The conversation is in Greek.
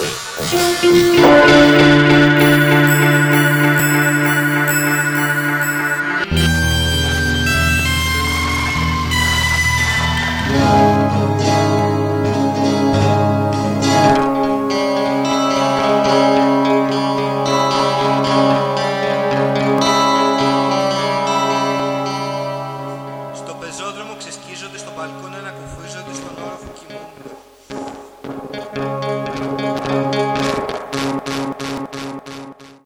Στο πεζόδρομο ξεσκίζονται, στο μπαλκόνι ανακουφίζονται, στον όροφο κοιμούνται.